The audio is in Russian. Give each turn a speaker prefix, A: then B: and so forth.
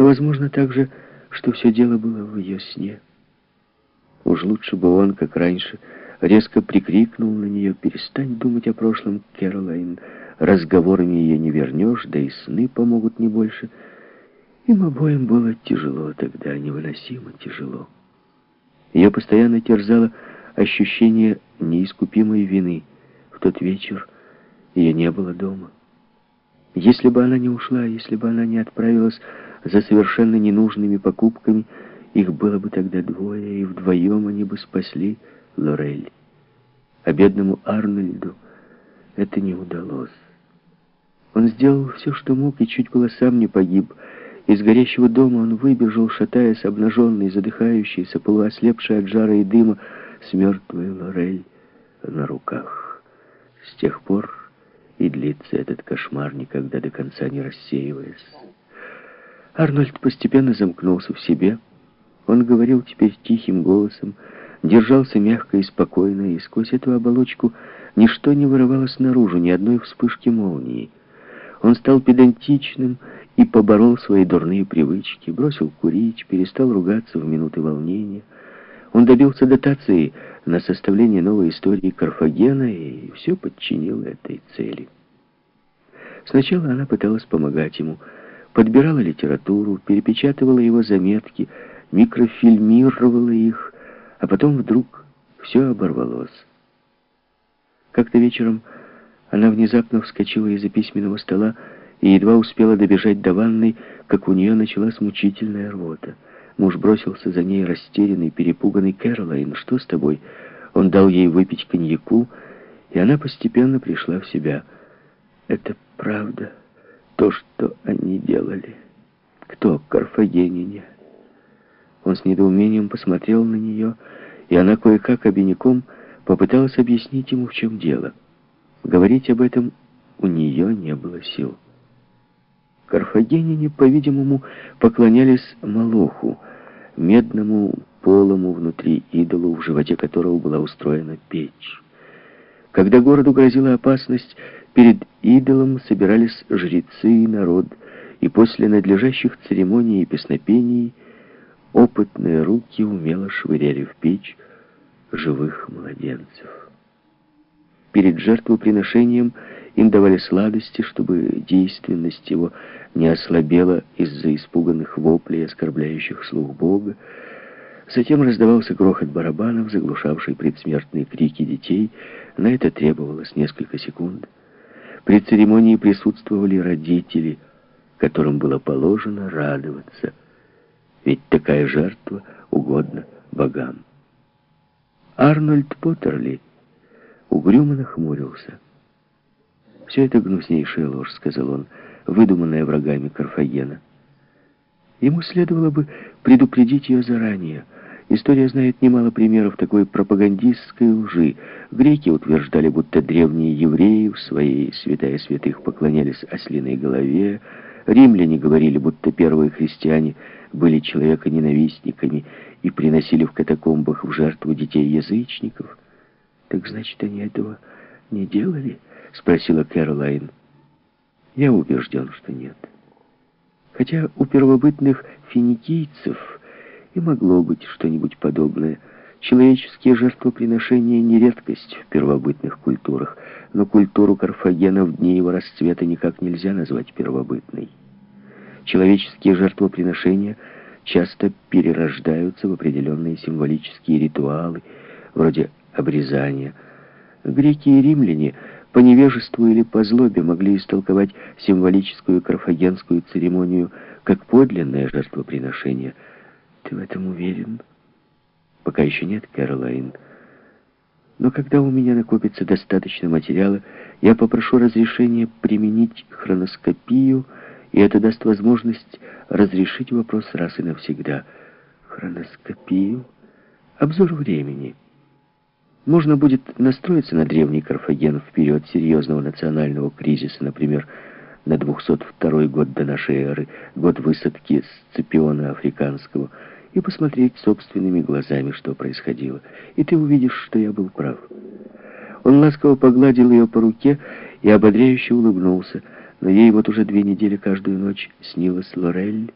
A: Но, возможно, также, что все дело было в ее сне. Уж лучше бы он, как раньше, резко прикрикнул на нее «Перестань думать о прошлом, Кэролайн, разговорами ее не вернешь, да и сны помогут не больше». Им обоим было тяжело тогда, невыносимо тяжело. Ее постоянно терзало ощущение неискупимой вины. В тот вечер ее не было дома. Если бы она не ушла, если бы она не отправилась за совершенно ненужными покупками, их было бы тогда двое, и вдвоем они бы спасли Лорель. А бедному Арнольду это не удалось. Он сделал все, что мог, и чуть было сам не погиб. Из горящего дома он выбежал, шатаясь, обнаженный, задыхающийся, полуослепший от жара и дыма, с мертвой Лорель на руках. С тех пор и длится этот кошмар, никогда до конца не рассеиваясь. Арнольд постепенно замкнулся в себе. Он говорил теперь тихим голосом, держался мягко и спокойно, и сквозь эту оболочку ничто не вырывалось наружу, ни одной вспышки молнии. Он стал педантичным и поборол свои дурные привычки, бросил курить, перестал ругаться в минуты волнения. Он добился дотации на составление новой истории Карфагена и все подчинил этой цели. Сначала она пыталась помогать ему, подбирала литературу, перепечатывала его заметки, микрофильмировала их, а потом вдруг все оборвалось. Как-то вечером она внезапно вскочила из-за письменного стола и едва успела добежать до ванной, как у нее началась мучительная рвота. Муж бросился за ней, растерянный, перепуганный. «Кэролайн, что с тобой?» Он дал ей выпить коньяку, и она постепенно пришла в себя. «Это правда, то, что они делали. Кто? Карфагенине?» Он с недоумением посмотрел на нее, и она кое-как обиняком попыталась объяснить ему, в чем дело. Говорить об этом у нее не было сил. Карфагенине, по-видимому, поклонялись Малоху, медному полому внутри идолу, в животе которого была устроена печь. Когда городу грозила опасность, перед идолом собирались жрецы и народ, и после надлежащих церемоний и песнопений опытные руки умело швыряли в печь живых младенцев. Перед жертвоприношением им давали сладости, чтобы действенность его не ослабела из-за испуганных воплей, оскорбляющих слух Бога. Затем раздавался грохот барабанов, заглушавший предсмертные крики детей. На это требовалось несколько секунд. При церемонии присутствовали родители, которым было положено радоваться. Ведь такая жертва угодна богам. Арнольд Поттерли угрюмо нахмурился. «Все это гнуснейшая ложь», — сказал он, выдуманная врагами Карфагена. Ему следовало бы предупредить ее заранее. История знает немало примеров такой пропагандистской лжи. Греки утверждали, будто древние евреи в своей святая святых поклонялись ослиной голове. Римляне говорили, будто первые христиане были человеконенавистниками и приносили в катакомбах в жертву детей-язычников. Так значит, они этого не делали? — спросила Кэролайн. «Я убежден, что нет. Хотя у первобытных финикийцев и могло быть что-нибудь подобное. Человеческие жертвоприношения не редкость в первобытных культурах, но культуру Карфагена в дни его расцвета никак нельзя назвать первобытной. Человеческие жертвоприношения часто перерождаются в определенные символические ритуалы, вроде обрезания. Греки и римляне – по невежеству или по злобе могли истолковать символическую карфагенскую церемонию как подлинное жертвоприношение. Ты в этом уверен? Пока еще нет, Кэролайн. Но когда у меня накопится достаточно материала, я попрошу разрешения применить хроноскопию, и это даст возможность разрешить вопрос раз и навсегда. Хроноскопию? Обзор времени. Можно будет настроиться на древний Карфаген в период серьезного национального кризиса, например, на 202 год до нашей эры, год высадки Сципиона Африканского, и посмотреть собственными глазами, что происходило. И ты увидишь, что я был прав. Он ласково погладил ее по руке и ободряюще улыбнулся, но ей вот уже две недели каждую ночь снилась Лорель,